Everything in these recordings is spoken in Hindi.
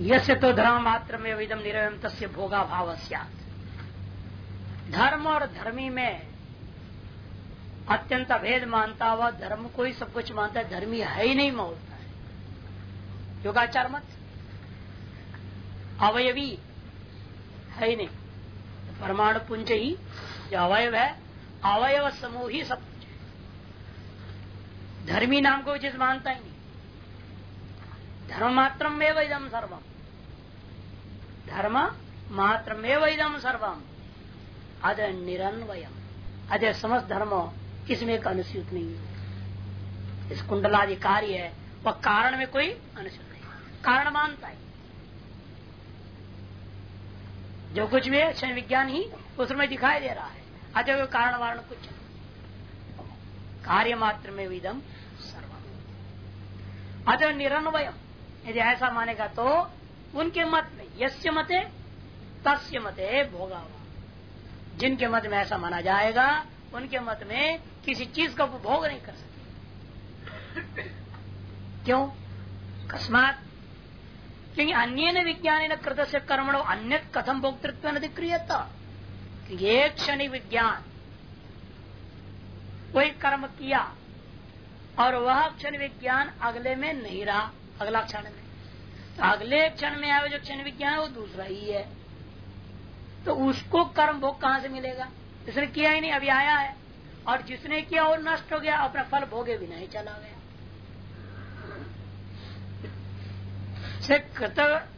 यसे तो धर्म मात्र में विदम निरवयम तस्य भोगा भाव धर्म और धर्मी में अत्यंत भेद मानता हुआ धर्म को ही सब कुछ मानता है, धर्मी है ही नहीं बोलता है। योगाचार मत। अवयवी है ही नहीं। परमाणु पुंज ही, जो अवयव है, अवयव समूह ही सब कुछ है। धर्मी नाम को जिस मानता ही नहीं। धर्म मात्र में इदम सर्वम। धर्म मात्र में इदम सर्वम अद निरन्वयम। अदय समस्त धर्म इसमें एक अनुसूत नहीं है। इस कुंडलादि कार्य है, वह कारण में कोई अनुसूत नहीं कारण मानता है। जो कुछ भी है विज्ञान ही उसमें दिखाई दे रहा है। अजय कोई कारण वारण कुछ कार्य मात्र में विदम सर्वम। अतः निरन्वयम। यदि ऐसा मानेगा तो उनके मत में, यस्य मते, तस्य मते भोगा जिनके मत में ऐसा माना जाएगा, उनके मत में किसी चीज़ का उपभोग नहीं कर सकते। क्यों? अकस्मात क्योंकि अन्य विज्ञान कृत से कर्मणो अन्य कथम भोक्तृत्व अधिक्रियता एक क्षण विज्ञान, कोई कर्म किया, और वह क्षण विज्ञान अगले में नहीं रहा, अगला क्षण में। अगले क्षण में आया जो क्षण विज्ञान है, वो दूसरा ही है। तो उसको कर्म भोग कहाँ से मिलेगा? जिसने किया ही नहीं, अभी आया है। और जिसने किया, वो नष्ट हो गया, अपना फल भोगे भी नहीं चला गया। कृत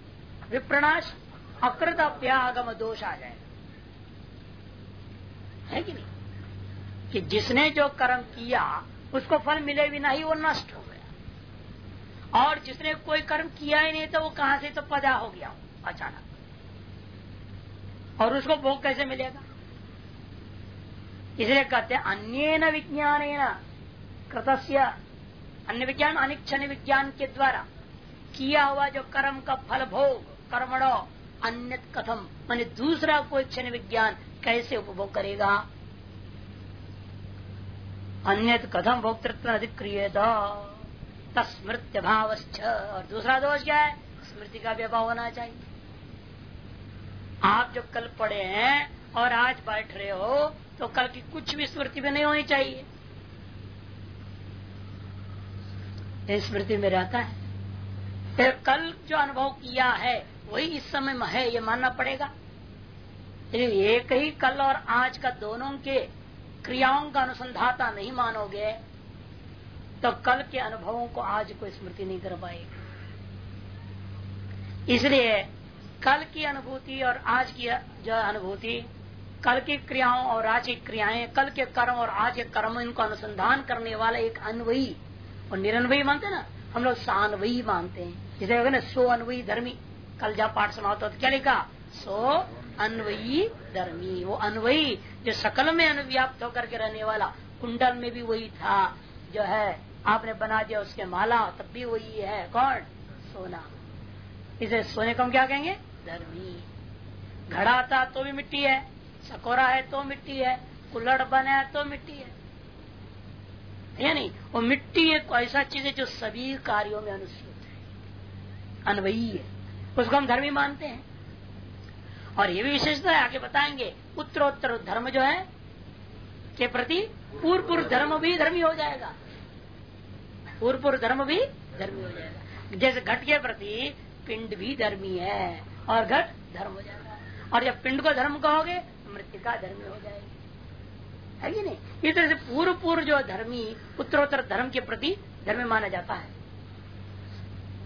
विप्रणाश, अकृत अप्यागम दोष आ जाएगा। है कि नहीं? कि जिसने जो कर्म किया, उसको फल मिले भी नहीं वो नष्ट हो और जिसने कोई कर्म किया ही नहीं तो वो कहाँ से तो पैदा हो गया अचानक। और उसको भोग कैसे मिलेगा? इसलिए कहते अन्य विज्ञान कृतस्य, अन्य विज्ञान अनिक्षण विज्ञान के द्वारा किया हुआ जो कर्म का फल भोग कर्मणो अन्य कथम, मान दूसरा कोई क्षण विज्ञान कैसे उपभोग करेगा? अन्य कथम भोक्तृत्व अधिक्रिय तस्मृत्य भाव और दूसरा दोष क्या है? स्मृति का भी अभाव होना चाहिए। आप जो कल पढ़े हैं और आज बैठ रहे हो तो कल की कुछ भी स्मृति में नहीं होनी चाहिए। स्मृति में रहता है। फिर कल जो अनुभव किया है, वही इस समय में है, ये मानना पड़ेगा। एक ही कल और आज का दोनों के क्रियाओं का अनुसंधाता नहीं मानोगे तो कल के अनुभवों को आज कोई स्मृति नहीं कर पाएगी इसलिए कल की अनुभूति और आज की जो अनुभूति, कल की क्रियाओं और आज की क्रियाएँ, कल के कर्म और आज के कर्म, इनको अनुसंधान करने वाला एक अनवयी, और निरन्वयी मानते ना? हम लोग सानवयी मानते हैं। जैसे ना सो अनवयी धर्मी। कल जब पाठ समाप्त होता क्या लिखा? सो अनवयी धर्मी। वो अनवयी, जो सकल में अनुव्याप्त होकर के रहने वाला, कुंडल में भी वही था, जो है आपने बना दिया उसके माला, तब भी वही है, कौन? सोना। इसे सोने को हम क्या कहेंगे? धर्मी घड़ा था तो भी मिट्टी है, सकोरा है तो मिट्टी है कुल्लड़ बना है तो मिट्टी है। या नहीं वो मिट्टी एक ऐसा चीज़ है जो सभी कार्यों में अनुसूत है, अनवयी है। उसको हम धर्मी मानते हैं। और ये भी विशेषता है, आगे बताएँगे। उत्तरोत्तर धर्म जो है, के प्रति पूर्व पूर्व धर्म भी धर्मी हो जाएगा। पूर्व पूर्व धर्म भी धर्मी हो जाएगा। जैसे घट के प्रति, पिंड भी धर्मी है, और घट धर्म हो जाएगा। और जब पिंड को धर्म कहोगे मृत्यु का धर्मी हो जाएगी। है कि नहीं? इस तरह से पूर्व पूर्व जो धर्मी, उत्तरोत्तर धर्म के प्रति धर्म माना जाता है।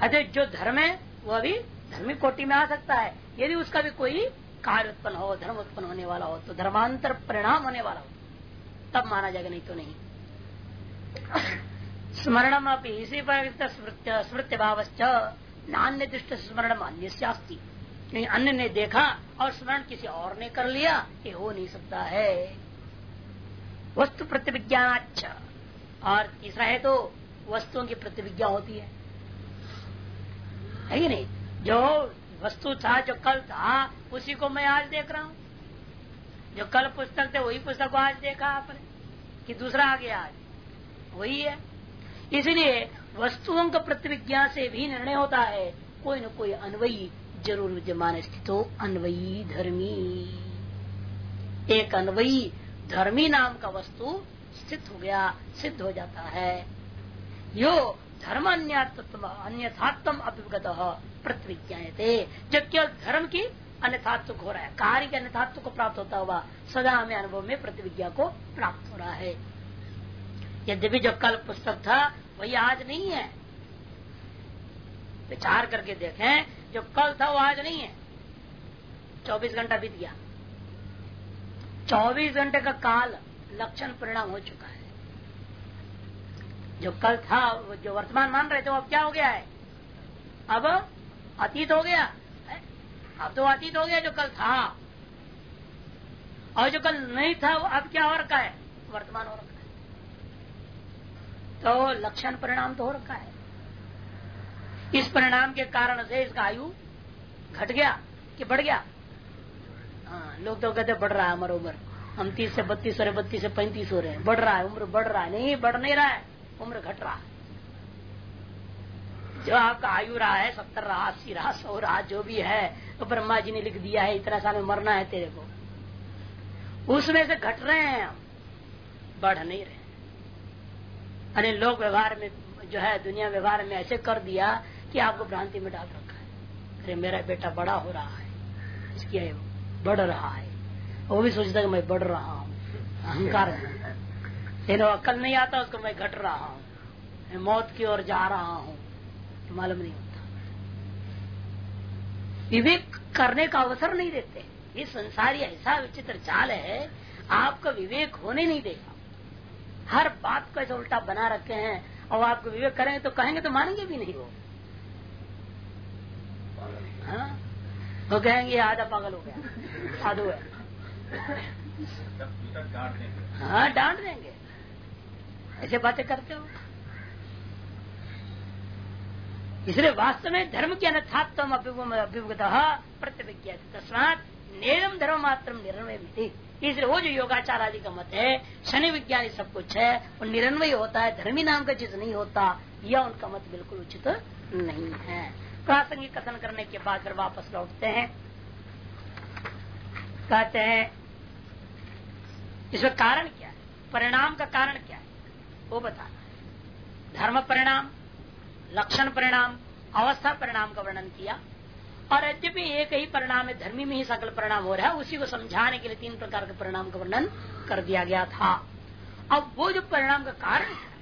अरे जो धर्म है, वह भी धर्मी कोटि में आ सकता है। यदि उसका भी कोई कार्य उत्पन्न हो, धर्म उत्पन्न होने वाला हो तो धर्मांतर परिणाम होने वाला हो। तब माना जाएगा, नहीं तो नहीं। स्मरणम अपनी इसी पर स्मृत्य भाव नान्य दृष्ट स्मरणम अन्य नहीं अन्य ने देखा और स्मरण किसी और ने कर लिया, ये हो नहीं सकता है। वस्तु प्रतिविज्ञान अच्छा और तीसरा है तो वस्तुओं की प्रतिविज्ञा होती है। है कि नहीं? जो वस्तु था, जो कल था, उसी को मैं आज देख रहा हूँ। जो कल पुस्तक थे, वही पुस्तक को आज देखा आपने कि दूसरा आ गया आज। वही है। इसलिए वस्तुओं का प्रतिविज्ञा से भी निर्णय होता है। कोई न कोई अनवयी, ज़रूर विद्यमान स्थित अनवयी धर्मी। एक अनवयी धर्मी नाम का वस्तु स्थित हो गया, सिद्ध हो जाता है। यो धर्म अन्यथात्म अभिगत प्रतिज्ञाते जब केवल धर्म की अन्यथात्व हो रहा है, कार्य के अन्यथात्व को प्राप्त होता हुआ, सदा हमें अनुभव में प्रतिविज्ञा को प्राप्त हो रहा है। यद्यपि जो कल पुस्तक था, वही आज नहीं है। विचार करके देखें, जो कल था, वो आज नहीं है। चौबीस घंटा बीत गया। चौबीस घंटे का काल लक्षण परिणाम हो चुका है। जो कल था जो वर्तमान मान रहे थे, वो अब क्या हो गया है? अब अतीत हो गया। अब तो अतीत हो गया जो कल था। और जो कल नहीं था, वो अब क्या हो रखा है? वर्तमान रखा है। तो लक्षण परिणाम तो हो रखा है। इस परिणाम के कारण से इसका आयु घट गया कि बढ़ गया? हाँ लोग तो कहते बढ़ रहा है हमारा उम्र। हम तीस से बत्तीस हो रहे बत्तीस से पैंतीस हो रहे हैं। बढ़ रहा है, उम्र बढ़ रहा है। नहीं, बढ़ नहीं रहा है। उम्र घट रहा है। जो आपका आयु रहा है, सत्तर रहा, अस्सी रहा, सौ रहा, जो भी है तो ब्रह्मा जी ने लिख दिया है, इतना साल में मरना है तेरे को। उसमें से घट रहे हैं हम। बढ़ नहीं रहे। अरे लोग व्यवहार में, जो है, दुनिया व्यवहार में ऐसे कर दिया कि आपको भ्रांति में डाल रखा है। अरे मेरा बेटा बड़ा हो रहा है इसकी बढ़ रहा है। वो भी सोचता है मैं बढ़ रहा हूँ, अहंकार लेकिन अक्ल नहीं आता, उसको मैं घट रहा हूँ मौत की ओर जा रहा हूँ मालूम नहीं होता। विवेक करने का अवसर नहीं देते। ये संसारी ऐसा विचित्र चाल है, आपका विवेक होने नहीं देगा। हर बात को ऐसा उल्टा बना रखे हैं और आपको विवेक करेंगे तो कहेंगे तो मानेंगे भी नहीं वो। हाँ? वो कहेंगे, आधा पागल हो गया। साधु है। हाँ डांट देंगे। ऐसे बातें करते हो? इसलिए वास्तव में धर्म के अनथात्म अभिमुखत प्रत्यभिज्ञा तस्मात नेरम धर्म मात्र निर्णय इसलिए वो जो योगाचार आदि का मत है, शनि विज्ञानी सब कुछ है, वो निरन्वय होता है, धर्मी नाम का चीज़ नहीं होता, यह उनका मत बिल्कुल उचित नहीं है। प्रासंगिक कथन करने के बाद फिर वापस लौटते हैं। कहते हैं, इसमें कारण क्या है? परिणाम का कारण क्या है? वो बताना। है धर्म परिणाम, लक्षण परिणाम, अवस्था परिणाम का वर्णन किया। और यद्यपि एक ही परिणाम है, धर्मी में ही सकल परिणाम हो रहा है, उसी को समझाने के लिए तीन प्रकार के परिणाम का वर्णन कर दिया गया था। अब वो जो परिणाम का कारण है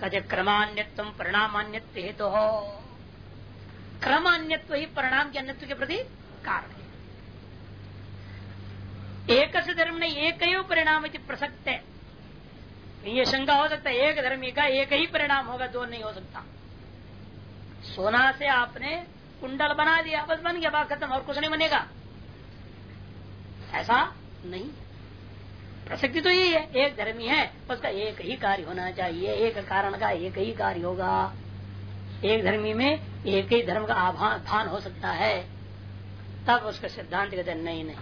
कहते क्रमान्यत्व परिणामान्यत्व हेतु हो क्रमान्यत्व ही परिणाम के अन्यत्व के प्रति कारण है। एक से धर्म ने एक ही परिणाम प्रसक्त है। ये शंका हो सकता है, एक धर्मी का एक ही परिणाम होगा, दो नहीं हो सकता। सोना से आपने कुंडल बना दिया, बस बन गया, बात खत्म, और कुछ नहीं बनेगा। ऐसा नहीं। प्रसक्ति तो यही है, एक धर्मी है, उसका एक ही कार्य होना चाहिए, एक कारण का एक ही कार्य होगा। एक धर्मी में एक ही धर्म का आभान हो सकता है। तब उसका सिद्धांत कहते नहीं नहीं।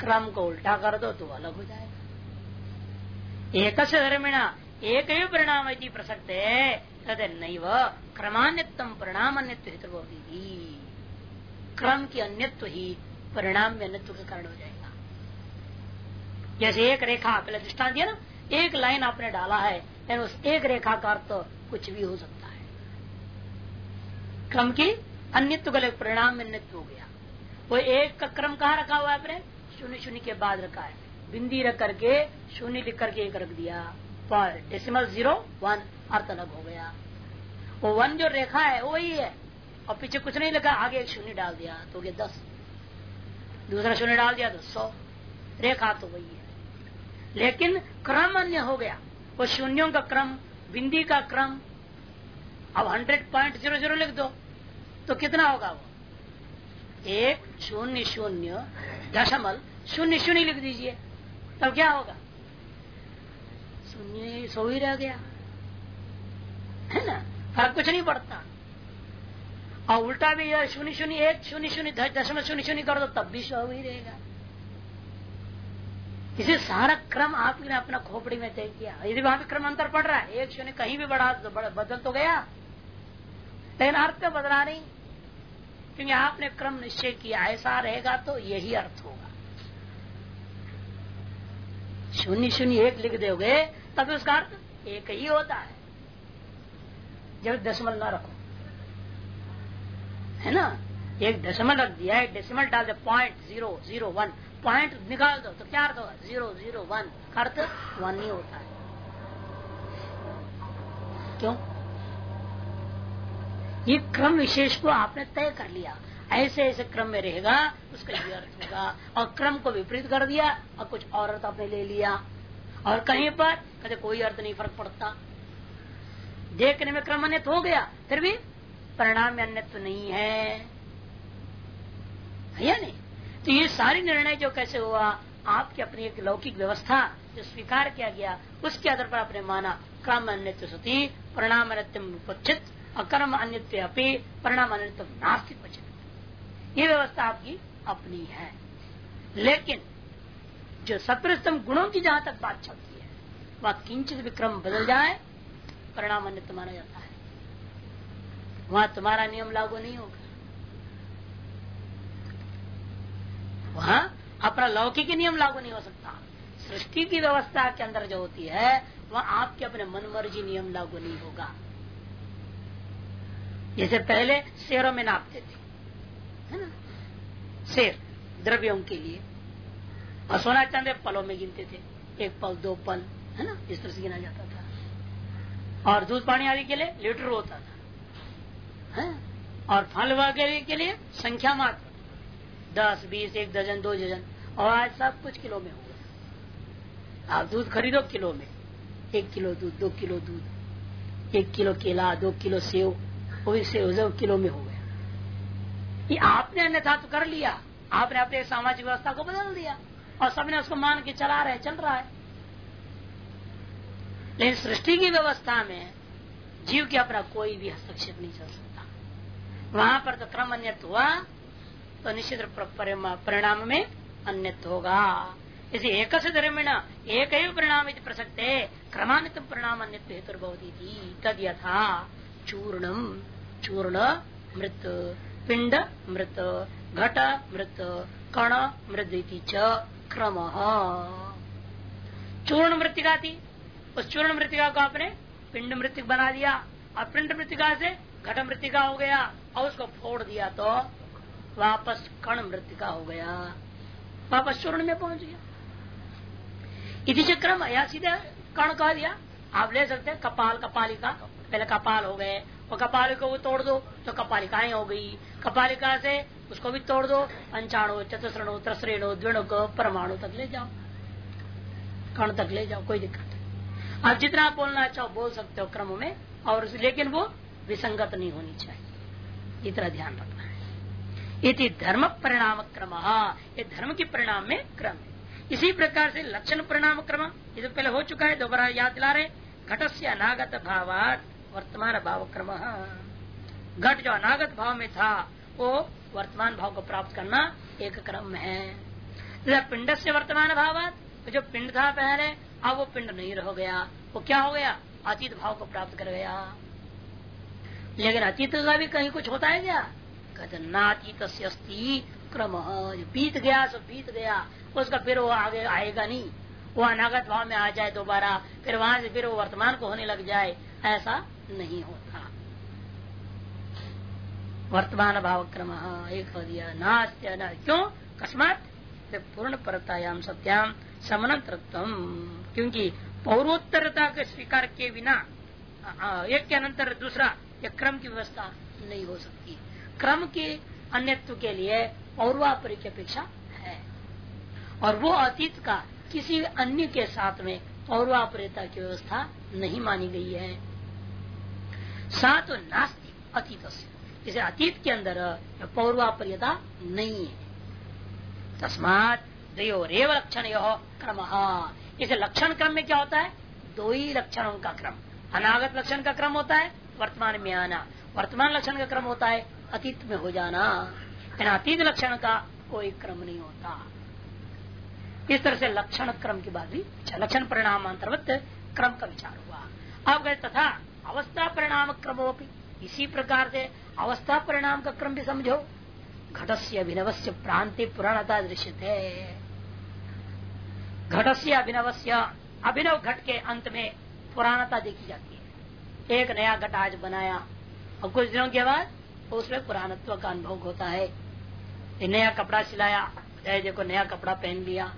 क्रम को उल्टा कर दो तो अलग हो जाएगा। एक धर्मिणा, एक ही परिणाम प्रसक्त। है तद नहीं क्रमान्यतम परिणाम अन्यत्व क्रम की अन्यत्व ही परिणाम में अन्यत्व के कारण हो जाएगा जैसे एक रेखा पहले दृष्टान दिया ना, एक लाइन आपने डाला है, यानी उस एक रेखा का अर्थ तो कुछ भी हो सकता है। क्रम की अन्यत्व का परिणाम में अन्यत्व हो गया। वो एक का क्रम कहाँ रखा हुआ है आपने? शून्य शून्य के बाद रखा है। बिंदी रख करके, शून्य लिख करके एक रख दिया। पर डेसिमल ज़ीरो वन अर्थ अलग हो गया। वो वन जो रेखा है, वो वही है। और पीछे कुछ नहीं लिखा आगे एक शून्य डाल दिया तो गया दस। दूसरा शून्य डाल दिया तो सौ। रेखा तो वही है। लेकिन क्रम अन्य हो गया। वो शून्यों का क्रम, बिंदी का क्रम। अब हंड्रेड पॉइंट ज़ीरो ज़ीरो लिख दो। तो कितना होगा वो? एक शून्य शून्य दशमल शून्य शून्य लिख दीजिए। तब क्या होगा? शून्य सो ही रह गया। है ना? फ़र्क कुछ नहीं पड़ता। और उल्टा भी शून्य शून्य एक, शून्य शून्य दशमलव शून्य शून्य कर दो, तब भी सो ही रहेगा। इसे सारा क्रम आपने अपना खोपड़ी में तय किया। यदि वहाँ भी क्रम अंतर पड़ रहा है, एक शून्य कहीं भी बढ़ा तो बदल तो गया। लेकिन अर्थ में बदला नहीं। क्योंकि आपने क्रम निश्चय किया, ऐसा रहेगा तो यही अर्थ होगा। शून्य शून्य एक लिख दोगे तब उसका अर्थ एक ही होता है। जब दशमल ना रखो। है ना? एक दशमल रख दिया एक डेसिमल डाल दे point zero zero one point निकाल दो तो क्या अर्थ होगा? ज़ीरो ज़ीरो वन अर्थ वन ही होता है। क्यों? ये क्रम विशेष को आपने तय कर लिया। ऐसे ऐसे क्रम में रहेगा, उसका ये अर्थ होगा। और क्रम को विपरीत कर दिया, और कुछ और अर्थ आपने ले लिया। और कहीं पर कहते, कोई अर्थ नहीं, फ़र्क पड़ता। देखने में क्रम अन्य हो गया, फिर भी परिणाम में अन्यत्व नहीं है। या नहीं? तो ये सारी निर्णय जो कैसे हुआ, आपकी अपनी एक लौकिक व्यवस्था जो स्वीकार किया गया, उसके आधार पर आपने माना, क्रम अन्य सती, परिणाम अन्य अकर्म अन्य अपनी परिणाम अन्य नास्तिक ये व्यवस्था आपकी अपनी है। लेकिन जो सत्प्रस्तम गुणों की जहाँ तक बात चलती है, वह किंचित विक्रम बदल जाए, परिणाम अन्य माना जाता है। वहाँ तुम्हारा नियम लागू नहीं होगा। वहाँ अपना लौकिक नियम लागू नहीं हो सकता। सृष्टि की व्यवस्था के अंदर जो होती है, वह आपके अपने मनमर्जी नियम लागू नहीं होगा। जैसे पहले शेरों में नापते थे, है ना? शेर, द्रव्यों के लिए। और सोना चांदी पलों में गिनते थे। एक पल, दो पल, है ना? इस तरह से गिना जाता था। और दूध पानी आदि के लिए लीटर होता था। है? और फल वगैरह के लिए संख्या मात्र। दस, बीस, एक दर्जन, दो दर्जन। और आज सब कुछ किलो में हो गया। आप दूध खरीदो किलो में। एक किलो दूध, दो किलो दूध। एक किलो केला, दो किलो सेव। वो भी सेव किलो में हो गया। कि आपने अन्यथा तो कर लिया। आपने अपने सामाजिक व्यवस्था को बदल दिया। और सबने उसको मान के चला रहे, चल रहा है। लेकिन सृष्टि की व्यवस्था में जीव के अपना कोई भी हस्तक्षेप नहीं चल सकता। वहाँ पर तो क्रम अन्यत हुआ तो निश्चित परिणाम में अन्यत होगा। इसे एक धर्मिण एक ही परिणाम प्रसक्ते, क्रमान्वित परिणाम अन्य हेतुर्भवती थी तद यथा चूर्णम चूर्ण, मृत पिंड मृत, घट, मृत, कण मृत च। क्रम। चूर्ण मृतिका थी। उस चूर्ण मृतिका को आपने पिंड मृतिक बना दिया। और पिंड मृतिका से घट मृतिका हो गया और उसको फोड़ दिया तो वापस कण मृतिका हो गया। वापस चूर्ण में पहुँच गया। इसी क्रम, या सीधे कण कह दिया। आप ले सकते हैं, कपाल, कपालिका। पहले कपाल हो गए। और कपालिका को तोड़ दो तो कपालिकाएँ हो गई। कपालिका से उसको भी तोड़ दो पंचाणु चतुश्रणु, त्रसरेणु, द्विणुक, परमाणु तक ले जाओ। कण तक ले जाओ, कोई दिक्कत नहीं। आप जितना बोलना चाहो, बोल सकते हो क्रम में, और लेकिन वो विसंगत नहीं होनी चाहिए। इतना ध्यान रखना है। इति धर्म परिणाम क्रम। ये धर्म के परिणाम में क्रम है। इसी प्रकार से लक्षण परिणाम क्रम। ये तो पहले हो चुका है, दोबारा याद दिला रहे घटस्य अनागत भावात। वर्तमान भाव क्रम। घट जो अनागत भाव में था, वो वर्तमान भाव को प्राप्त करना एक क्रम है। पिंड से वर्तमान भाव जो पिंड था पहले, अब वो पिंड नहीं रह गया। वो क्या हो गया? अतीत भाव को प्राप्त कर गया। लेकिन अतीत का भी कहीं कुछ होता है क्या? कहते नातीत क्रम। जो बीत गया, सो बीत गया। उसका फिर वो आगे आएगा नहीं। वो अनागत भाव में आ जाए दोबारा, फिर वहाँ से फिर वो वर्तमान को होने लग जाए। ऐसा नहीं होता। वर्तमान भाव क्रम एक हो दिया नास्त्य न। क्यों? कस्मात पूर्ण परतायाम सत्याम समनंतरत्व क्योंकि पौरोत्तरता के स्वीकार के बिना एक के अनंतर दूसरा या क्रम की व्यवस्था नहीं हो सकती। क्रम के अन्यत्व के लिए पौर्वापरी की अपेक्षा है। और वो अतीत का किसी अन्य के साथ में पौर्वापरिता की व्यवस्था नहीं मानी गई है। सा तो नास्ती अतीत इसे अतीत के अंदर पौर्वापर्यता नहीं है। तस्मात दो रेव लक्षण यह क्रम। इसे लक्षण क्रम में क्या होता है? दो ही लक्षणों का क्रम। अनागत लक्षण का क्रम होता है, वर्तमान में आना। वर्तमान लक्षण का क्रम होता है, अतीत में हो जाना। अतीत लक्षण का कोई क्रम नहीं होता। इस तरह से लक्षण क्रम की बात भी, लक्षण परिणाम अंतर्गत क्रम का विचार हुआ। अब गए तथा अवस्था परिणाम क्रमोपी इसी प्रकार से अवस्था परिणाम का क्रम भी समझो। घट से अभिनव से प्रांति पुराणता दृश्य घट से अभिनव अभिनव घट के अंत में पुराणता देखी जाती है। एक नया घट आज बनाया और कुछ दिनों के बाद उसमें पुराणत्व का अनुभव होता है। नया कपड़ा सिलाया चाहे देखो नया कपड़ा पहन लिया।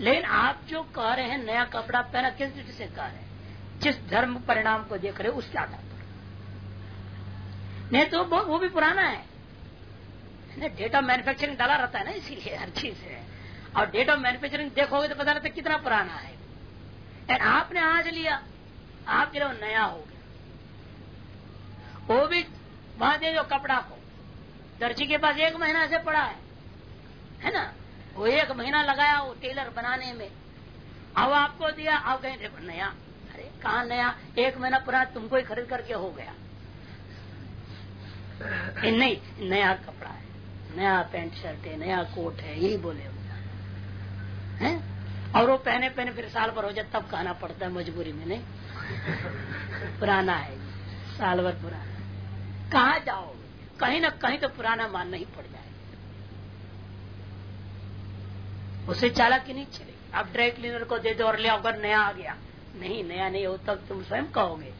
लेकिन आप जो कह रहे हैं नया कपड़ा पहना, किस दृष्टि से कह रहे हैं? जिस धर्म परिणाम को देख रहे उसके आधार पर। नहीं तो वो भी पुराना है। डेट ऑफ़ मैन्युफैक्चरिंग डाला रहता है ना, इसीलिए हर चीज़ है। और डेट ऑफ़ मैन्युफैक्चरिंग देखोगे तो पता रहता है कितना पुराना है। आपने आज लिया, आपके लिए नया हो गया। वो भी वहाँ दे दो कपड़ा को दर्जी के पास एक महीना से पड़ा है। है ना? वो एक महीना लगाया वो टेलर बनाने में। अब आपको दिया, अब कहीं नया कहा नया, एक महीना पुराना तुमको ही खरीद करके हो गया। नहीं, नया कपड़ा है, नया पैंट शर्ट है, नया कोट है, यही बोले हैं? और वो पहने पहने फिर साल भर हो जाए, तब कहना पड़ता है मजबूरी में, नहीं? पुराना है, साल भर पुराना। कहा जाओगे? कहीं ना कहीं तो पुराना मानना ही पड़ जाए। उसे चालक ही नहीं चलेगी। आप ड्राई क्लीनर को दे दो और ले अगर नया आ गया। नहीं, नया नहीं हो तब तुम स्वयं कहोगे।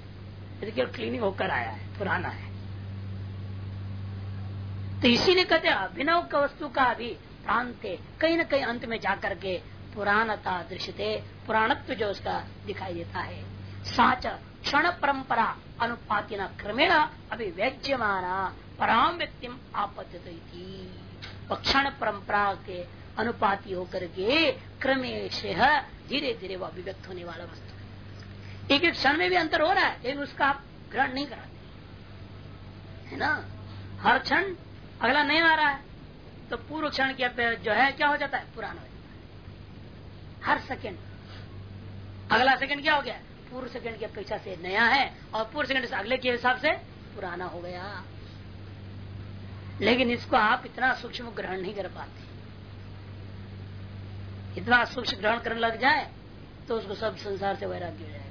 देखिए क्लीनिंग होकर आया है, पुराना है। तो इसीलिए कहते अभिनव का वस्तु का भी प्रांत कहीं न कहीं अंत में जाकर के पुराणता दृश्यते, पुराणत्व जो उसका दिखाई देता है। साच क्षण परंपरा अनुपाति न क्रमेण अभिव्यज्यमाना पराम व्यक्ति आपत्ति क्षण परंपरा के अनुपाति होकर के क्रमेश धीरे धीरे वो अभिव्यक्त होने वाला वस्तु एक एक क्षण में भी अंतर हो रहा है, लेकिन उसका आप ग्रहण नहीं कराते है ना? हर क्षण अगला नहीं आ रहा है तो पूर्व क्षण के जो है, क्या हो जाता है? पुराना हो जाता है। हर सेकंड। अगला सेकंड क्या हो गया? पूर्व सेकंड की अपेक्षा से नया है, और पूर्व सेकंड से अगले के हिसाब से पुराना हो गया। लेकिन इसको आप इतना सूक्ष्म ग्रहण नहीं कर पाते। इतना सूक्ष्म ग्रहण करने लग जाए तो उसको सब संसार से वैराग्य हो जाएगा।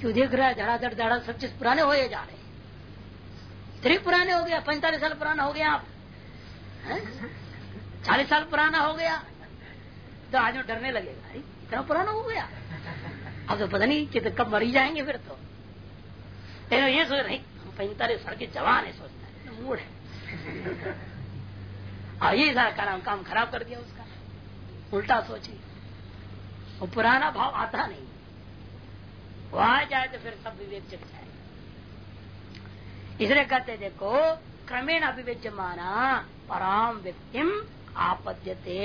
क्यों देख रहा है? धड़ाधड़ धड़ा सब चीज़ पुराने हो जा रहे इतने पुराने हो गया, पैंतालीस साल पुराना हो गया आप। चालीस साल पुराना हो गया। तो आज डरने लगेगा इतना पुराना हो गया? अब तो पता नहीं कि तो कब मरी जाएँगे फिर तो। लेकिन ये सोच रहे हम पैंतालीस साल के जवान है सोचना है। मूड है। और ये सारा काम काम खराब कर दिया उसका। उल्टा सोचिए। वो पुराना भाव आता नहीं। वो आ जाए तो फिर सब विवेक जग जाए। इसलिए कहते देखो, क्रमेण अभिव्यज माना पराम व्यक्तिम आपद्यते।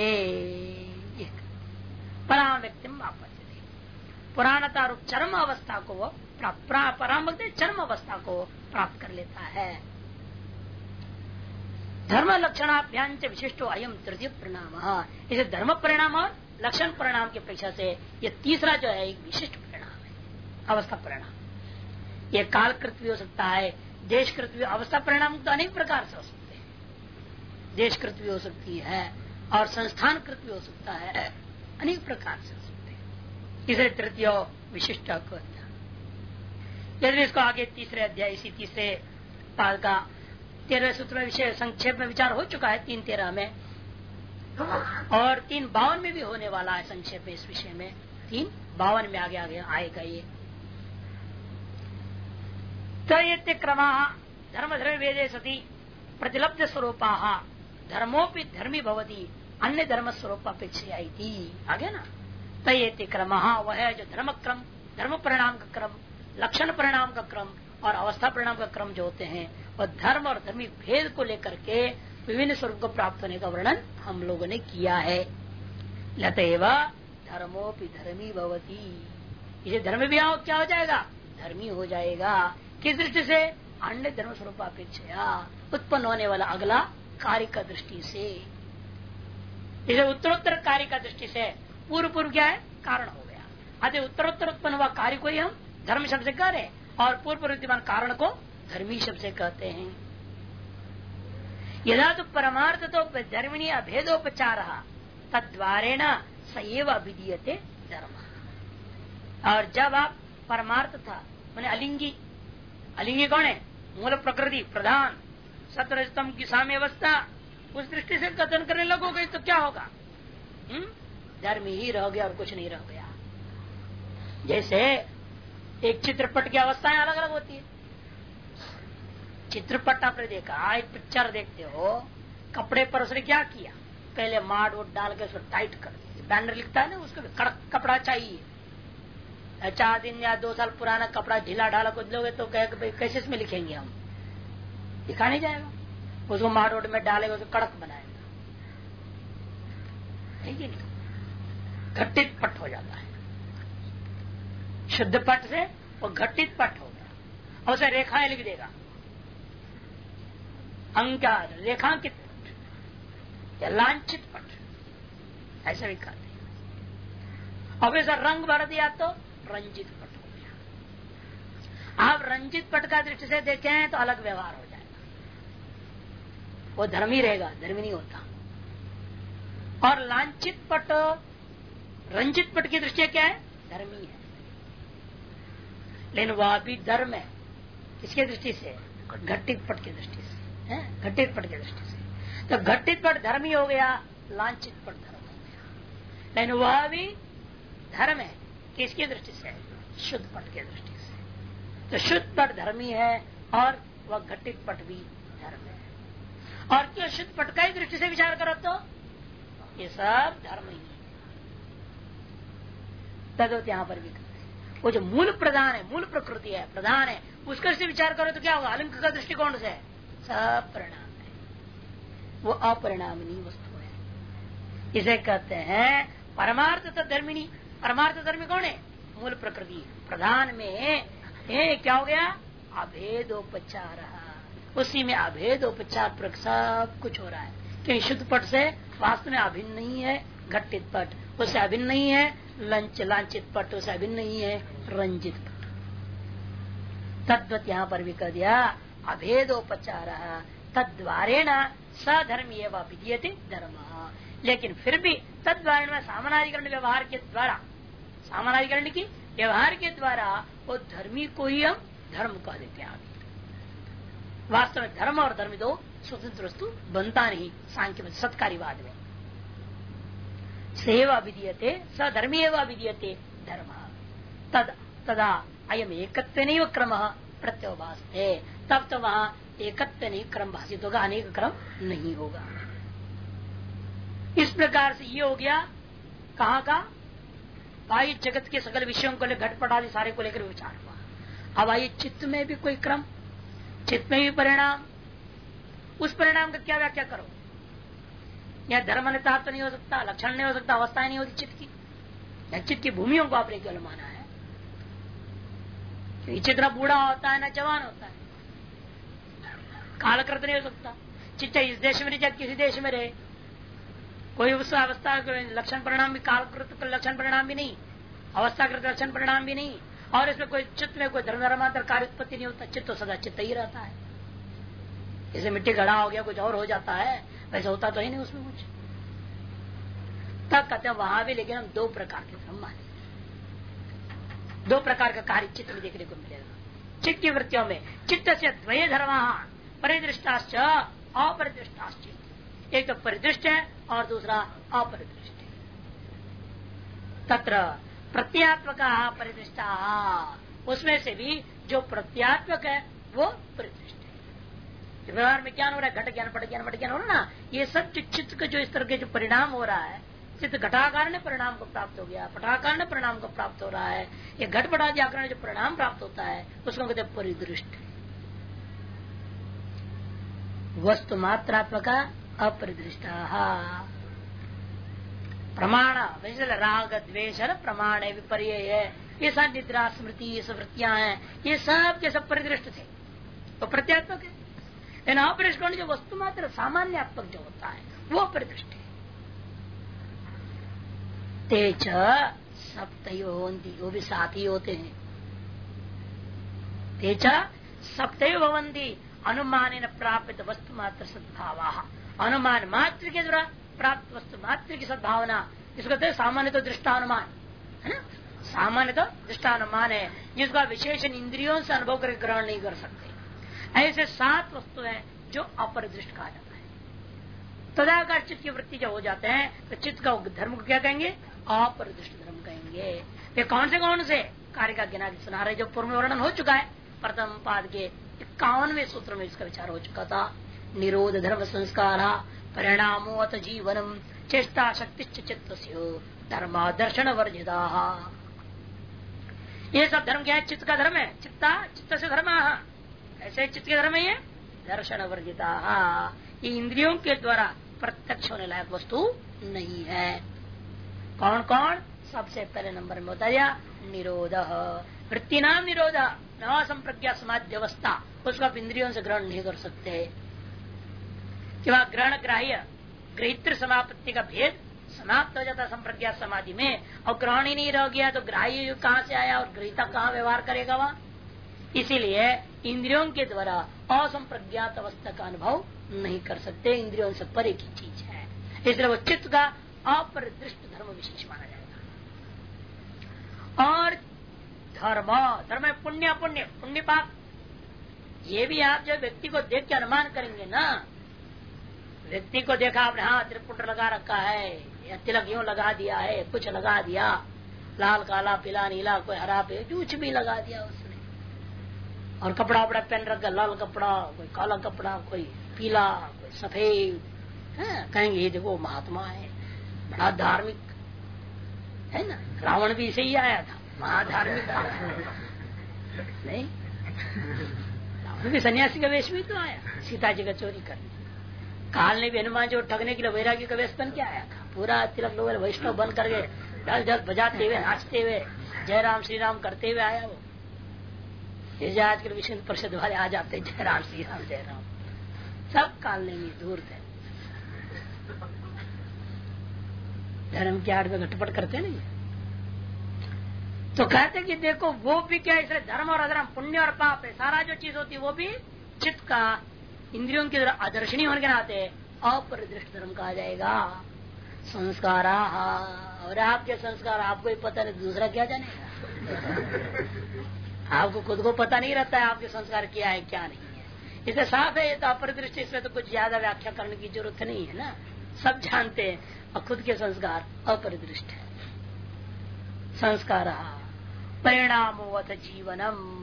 पराम व्यक्तिम आपद्यते। पुराणता रूप चरम अवस्था को पराम व्यक्ति चरम अवस्था को प्राप्त कर लेता है। धर्म लक्षणाभ्यान से विशिष्ट अयम तृतीय परिणाम। इसे धर्म परिणाम और लक्षण परिणाम की अपेक्षा से ये तीसरा जो है, एक विशिष्ट अवस्था परिणाम ये कालकृत भी हो सकता है देशकृत भी अवस्था परिणाम तो अनेक प्रकार से हो सकते हैं। देशकृत भी हो सकती है और संस्थान कृत भी हो सकता है, अनेक प्रकार से हो सकते हैं। तीसरे तृतीय विशिष्ट यदि इसको आगे तीसरे अध्याय, इसी तीसरे पाल का तेरह सूत्र विषय संक्षेप में विचार हो चुका है तीन तेरह में, और तीन बावन में भी होने वाला है संक्षेप में इस विषय में। तीन बावन में आगे आगे आएगा ये। क्रमा धर्म धर्म वेदे सती प्रतिलब्ध स्वरूपा धर्मोपि धर्मी भवती अन्य धर्म स्वरूप अपेक्षा थी आगे ना? तयते क्रम, वह जो धर्म क्रम धर्म परिणाम का क्रम लक्षण परिणाम का क्रम और अवस्था परिणाम का क्रम जो होते हैं, वह धर्म और धर्मी भेद को लेकर के विभिन्न स्वरूप को प्राप्त होने का वर्णन हम लोगों ने किया है। लतएव धर्मोपि धर्मी भवती। इसे धर्म भी क्या हो जाएगा? धर्मी हो जाएगा। किस दृष्टि से? अन्य धर्म स्वरूप अपेक्षा उत्पन्न होने वाला अगला कार्य का दृष्टि से। इसे उत्तरोत्तर कार्य का दृष्टि से। पूर्व पूर्व क्या है? कारण हो गया। अतः उत्तरोत्तर उत्पन्न हुआ कार्य को ही हम धर्म शब्द से कह रहे और पूर्व विद्यमान कारण को धर्मी शब्द से कहते हैं। यदा तो परमार्थ तो धर्मिणी अभेदोपचार, तद्वारेण सएव अभिधीयते धर्म। और जब आप परमार्थ था मैंने अलिंगी अलिंगी कौन है मूल प्रकृति प्रधान सतरजतम की साम्य अवस्था उस दृष्टि से कथन करने लगोगे तो क्या होगा? धर्म ही रह गया और कुछ नहीं रह गया जैसे एक चित्रपट की अवस्थाएँ अलग अलग होती है चित्रपट आपने देखा एक पिक्चर देखते हो कपड़े पर उसने क्या किया पहले माड वोट डाल के उसको टाइट कर दिया बैनर लिखता है ना उसको कड़क कपड़ा चाहिए चार दिन या दो साल पुराना कपड़ा ढीला ढाला कुछ लोगे तो कह कैसे इसमें लिखेंगे हम? दिखा नहीं जाएगा। उसको माड वोट में डालेगा, उसको कड़क बनाएगा। ठीक है घटित पट हो जाता है। शुद्ध पट से वो घटित पट हो गया। और उसे रेखाएँ लिख देगा। अंका रेखांकित पट। या लांछित पट। ऐसा भी कहते हैं अब ऐसा रंग भर दिया तो रंजित पट हो गया आप रंजित पट का दृष्टि से देखें तो अलग व्यवहार हो जाएगा। वो धर्मी रहेगा, धर्मी नहीं होता। और लांछित पट, रंजित पट की दृष्टि क्या है? धर्मी है। लेकिन वह भी धर्म है। किसके दृष्टि से? घटित पट की दृष्टि से घटित पट की दृष्टि से। तो घटित पट धर्म ही हो गया, लांछित पट धर्म हो गया। लेकिन वह भी धर्म है। किसकी दृष्टि से? शुद्ध पट की दृष्टि से। तो शुद्ध पट धर्मी है और वह घटित पट भी धर्म है। और क्यों शुद्ध पट का ही दृष्टि से विचार करो तो? ये सब धर्म ही है। तदवत यहाँ पर भी वो जो मूल प्रधान है, मूल प्रकृति है, प्रधान है, उसका से विचार करो तो क्या होगा? अलंक का दृष्टिकोण से। सब परिणाम है। वो अपरिणामी वस्तु है। इसे कहते हैं परमार्थ धर्मिनी। परमार्थ धर्मी कौन है? मूल प्रकृति। प्रधान में ए, क्या हो गया? अभेदोपचार। उसी में अभेदोपचार सब कुछ हो रहा है। क्योंकि शुद्ध पट से वास्तव में अभिन्न नहीं है घटित पट। उसे अभिन्न नहीं है लंच लांचित पट। उसे अभिन्न नहीं है रंजित पट। तद्वत यहाँ पर भी कह दिया अभेदोपचार। तद्वारे न सधर्म एवं विधीयते धर्म। लेकिन फिर भी तद्वारे में सामानाधिकरण व्यवहार के द्वारा सामानाधिकरण की व्यवहार के द्वारा वो धर्मी को ही हम धर्म कह देते हैं वास्तव में धर्म और धर्म दो स्वतंत्र वस्तु बनता नहीं, सांख्य में सत्कारीवाद में। सेवा विधीयते सधर्मी एवं विधीयते धर्म। तद, तदा अयम एकत्व नहीं क्रम प्रत्योभाषते तब तो वहाँ एकत्व नहीं क्रम भाषित होगा अनेक क्रम नहीं होगा। इस प्रकार से ये हो गया कहा का? बाह्य जगत के सकल विषयों को लेकर घटपट आदि सारे को लेकर विचार हुआ। अब आइए चित्त में भी कोई क्रम, चित्त में भी परिणाम। उस परिणाम का क्या व्याख्या करो? या धर्म नेता तो नहीं हो सकता, लक्षण नहीं हो सकता अवस्था नहीं होती चित्त की। या चित्त की भूमियों को आपने केवल माना है? क्योंकि चित्र बूढ़ा होता है, ना जवान होता है। कालकृत नहीं हो सकता। चित्त इस देश में नहीं चाहे किसी देश में रहे कोई उस अवस्था लक्षण परिणाम भी कालकृत लक्षण परिणाम भी नहीं अवस्थाकृत लक्षण परिणाम भी नहीं, और इसमें कोई चित्त में कोई धर्म धर्मांतर कार्य उत्पत्ति नहीं होता, चित्त तो सदा चित्त ही रहता है। जैसे मिट्टी गड़ा हो गया, कुछ और हो जाता है, वैसे होता तो ही नहीं उसमें कुछ। तब कहते हैं, वहाँ भी लेकिन हम दो प्रकार के ब्रह्म दो प्रकार का कार्य चित्त में देखने को मिलेगा। चित्त की वृत्तियों में, चित्त से द्वय धर्म, परिदृष्टाश्च, अपरिदृष्टाश्च। एक तो परिदृष्ट है और दूसरा अपरिदृष्ट है। तत्र प्रत्यात्मक परिदृष्टा। उसमें से भी जो प्रत्यात्मक है, वो परिदृष्ट है। व्यवहार में ज्ञान हो रहा है? घट ज्ञान, पट ज्ञान पट ज्ञान हो रहा ना? ये सब चित्त का जो इस तरह के जो परिणाम हो रहा है, चित्त घटाकार ने परिणाम को प्राप्त हो गया पटाकार ने परिणाम को प्राप्त हो रहा है, ये घट पटा जाकर जो परिणाम प्राप्त होता है उसको कहते परिदृष्ट। वस्तु मात्रात्मक अपरिदृष्ट। प्रमाण राग द्वेश प्रमाण है विपर्य है ये सब निद्रा, स्मृति, ये सब वृत्तियाँ हैं। ये सब के सब परिदृष्ट थे। तो प्रत्यात्मक है। लेकिन अपरिष्करण जो वस्तु मात्र सामान्यात्मक जो होता है, वो परिदृष्टि तेज सप्तयो वो भी साथ ही होते हैं। तेज सप्तय भवंती अनुमान प्राप्त वस्तु मात्र सद्भाव। अनुमान मात्र के द्वारा प्राप्त वस्तु मात्र की सद्भावना, इसको कहते हैं सामान्य तो दृष्टानुमान। है ना? सामान्य तो दृष्टानुमान है, जिसका विशेषण इंद्रियों से अनुभव कर ग्रहण नहीं कर सकते। ऐसे सात वस्तु है जो अपरिदृष्ट कहा जाता है। तदाकार चित्त की वृत्ति जब हो जाते हैं तो चित्त का धर्म को क्या कहेंगे? अपरिदृष्ट धर्म कहेंगे। वे कौन से कौन से? कार्य का ज्ञान सुना रहे जो पूर्व वर्णन हो चुका है। प्रथम पाद के इक्यावनवे सूत्र में इसका विचार हो चुका था। निरोध धर्म संस्कार परिणामो अत जीवनम चेष्टा शक्ति चित्त धर्मादर्शन वर्जिता ये सब धर्म क्या है? चित्त का धर्म है? चित्ता चित्त से धर्म। ऐसे चित्त के धर्म है? ये दर्शन वर्जिता ये इंद्रियों के द्वारा प्रत्यक्ष होने लायक वस्तु नहीं है। कौन कौन? सबसे पहले नंबर में बताया निरोध। वृत्ति नाम निरोध नवा संप्रज्ञा समाधि अवस्था। उसको आप इंद्रियों से ग्रहण नहीं कर सकते। कि वह ग्रहण ग्राह्य ग्रहित्र समापत्ति का भेद समाप्त हो जाता संप्रज्ञा समाधि में। और ग्रहण ही नहीं रह गया तो ग्राह्य कहाँ से आया और ग्रहिता कहाँ व्यवहार करेगा वह? इसीलिए इंद्रियों के द्वारा असंप्रज्ञात अवस्था का अनुभव नहीं कर सकते। इंद्रियों से परे की चीज़ है। इसलिए वो चित्त का अपरिदृष्ट धर्म विशेष माना जाएगा और धर्म धर्म पुण्य पुण्य पुण्य पाप ये भी आप जब व्यक्ति को देख के अनुमान करेंगे ना व्यक्ति को देखा आपने हाँ त्रिपुट लगा रखा है, या तिलक यूँ लगा दिया है, कुछ लगा दिया, लाल, काला, पीला, नीला, कोई हरा, पे, कुछ भी लगा दिया उसने। और कपड़ा वपड़ा पहन रखा, लाल कपड़ा, कोई काला कपड़ा, कोई पीला, कोई सफ़ेद कहेंगे, ये देखो, महात्मा है, बड़ा धार्मिक, है ना? रावण भी इसे ही आया था, महाधार्मिक नहीं? रावण भी सन्यासी का वेश में तो आया, सीता जी का चोरी करने। काल ने भी हनुमान जी ठगने के लिए वैराग्य का वेश बन के आया था। पूरा तिलक लोग वैष्णव बन करके ढल ढल बजाते हुए, नाचते हुए जय राम श्री राम करते हुए आया वो। ये आज के विष्णु परिषद वाले आ जाते जय राम श्री राम जय राम सब काल नहीं दूर थे। धर्म के आड़ में घटपट करते नहीं तो कहते कि देखो, वो भी क्या इसलिए धर्म और अधर्म, पुण्य और पाप है। सारा जो चीज़ होती है, वो भी चित्त का इंद्रियों की तरह आदर्शनी होने के नाते अपरिदृष्ट धर्म कहा जाएगा। संस्कार। और आपके संस्कार, आपको ही पता नहीं, दूसरा क्या जानेगा आपको खुद को पता नहीं रहता है आपके संस्कार क्या है, क्या नहीं है। इसे साफ़ है, ये तो अपरिदृष्ट, इसमें तो कुछ ज़्यादा व्याख्या करने की ज़रूरत नहीं है ना। सब जानते हैं, और खुद के संस्कार अपरिदृष्ट है। संस्कार। परिणाम जीवनम।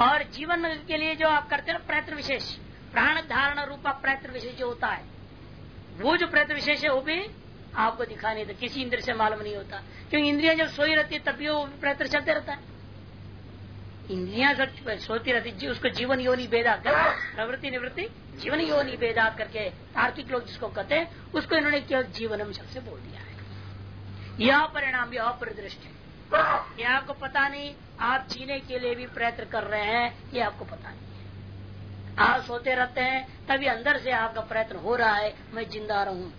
और जीवन के लिए जो आप करते हैं प्रयत्न विशेष, प्राण धारण रूपा प्रयत्न विशेष जो होता है, वो जो प्रयत्न विशेष है, वो भी आपको दिखा नहीं देता किसी इंद्र से मालूम नहीं होता। क्योंकि इंद्रिया जब सोई रहती है, तभी वो प्रयत्न चलते रहता है। इंद्रिया जब सोती रहती, जी, उसको जीवन योनि भेदा कर, प्रवृत्ति निवृत्ति, जीवन योनि भेदा करके, तार्किक लोग जिसको कहते हैं, उसको इन्होंने केवल जीवनम शब्द से बोल दिया है। यह परिणाम भी अपरिदृष्ट है। ये आपको पता नहीं, आप जीने के लिए भी प्रयत्न कर रहे हैं, ये आपको पता नहीं आप सोते रहते हैं, तभी अंदर से आपका प्रयत्न हो रहा है, मैं ज़िंदा रहूँ।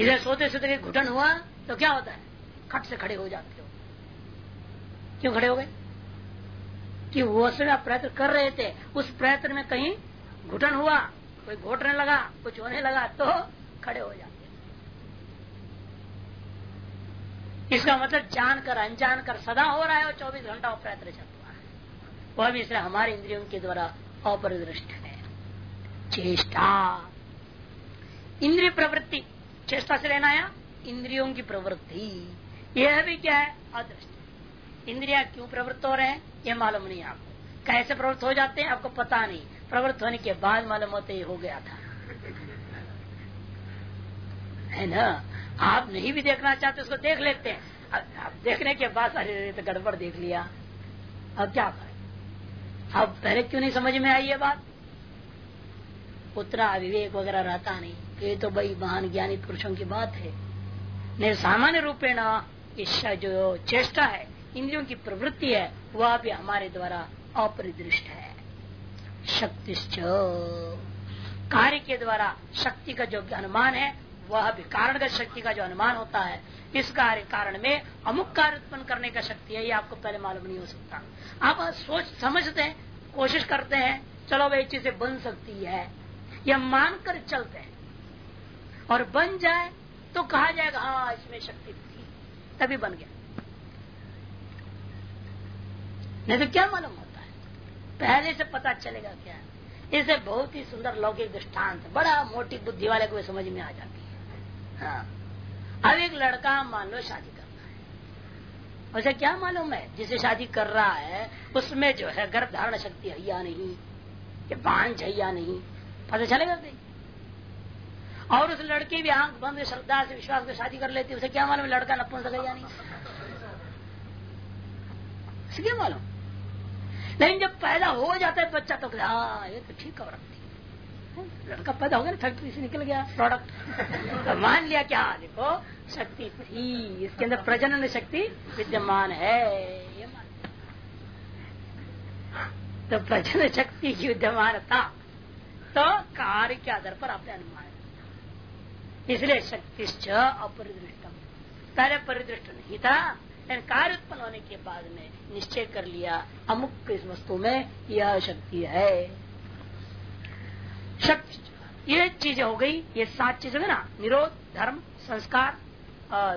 इधर सोते सोते घुटन हुआ तो क्या होता है? खट से खड़े हो जाते हो। क्यों खड़े हो गए? कि वो समय आप प्रयत्न कर रहे थे, उस प्रयत्न में कहीं घुटन हुआ, कोई घोटने लगा, कुछ होने लगा तो खड़े हो जाते इसका मतलब जानकर अनजान कर सदा हो रहा है और चौबीस घंटा प्रयत्न चल रहा है। वह भी इसलिए हमारे इंद्रियों के द्वारा अपरिदृष्ट है। चेष्टा। इंद्रिय प्रवृत्ति। चेष्टा से लेना आया, इंद्रियों की प्रवृत्ति। यह भी क्या है? अदृष्ट। इंद्रिया क्यों प्रवृत्त हो रहे हैं? ये मालूम नहीं आपको। कैसे प्रवृत्त हो जाते हैं? आपको पता नहीं। प्रवृत्त होने के बाद मालूम होते हो गया था। है ना? आप नहीं भी देखना चाहते, उसको देख लेते हैं। अब देखने के बाद अरे तो गड़बड़ देख लिया। अब क्या करें? अब पहले क्यों नहीं समझ में आई ये बात? उतना विवेक वगैरह रहता नहीं। ये तो भाई महान ज्ञानी पुरुषों की बात है। नहीं, सामान्य रूपेण इच्छा जो चेष्टा है, इंद्रियों की प्रवृत्ति है, वह भी हमारे द्वारा अपरिदृष्ट है। शक्ति कार्य के द्वारा शक्ति का जो अनुमान है वह भी कारणगत शक्ति का जो अनुमान होता है, इस कार्य कारण में अमुक कार्य उत्पन्न करने का शक्ति है, ये आपको पहले मालूम नहीं हो सकता। आप सोच समझते हैं, कोशिश करते हैं, चलो भाई चीज़ें बन सकती है, या मानकर चलते हैं। और बन जाए तो कहा जाएगा हाँ इसमें शक्ति थी, तभी बन गया। नहीं तो क्या मालूम होता है? पहले से पता चलेगा क्या? इसे बहुत ही सुंदर लौकिक दृष्टांत, बड़ा मोटी बुद्धि वाले को समझ में आ जाती है। हाँ। अब एक लड़का मान लो शादी करना है। उसे क्या मालूम है? जिसे शादी कर रहा है, उसमें जो है गर्भ धारण शक्ति है या नहीं? कि बांझ है या नहीं? पता चलेगा नहीं? और उस लड़के भी आँख बंद श्रद्धा से विश्वास से शादी कर लेती उसे क्या मालूम लड़का नपुंसक है या नहीं? उसे क्या मालूम? लेकिन जब पैदा हो जाता है बच्चा तो हाँ ये तो ठीक खबर लड़का पैदा हो गया ना फैक्ट्री से निकल गया प्रोडक्ट तो मान लिया क्या देखो, शक्ति थी, इसके अंदर प्रजनन शक्ति विद्यमान है तो प्रजनन शक्ति की विद्यमान था तो कार्य के आधार पर आपने अनुमान इसलिए शक्ति अपरिदृष्टम। पहले परिदृष्ट नहीं था, लेकिन कार्य उत्पन्न होने के बाद में निश्चय कर लिया, अमुक इस वस्तु में यह शक्ति है। शक्ति ये चीज़ें हो गई, ये सात चीज़ें ना, निरोध, धर्म, संस्कार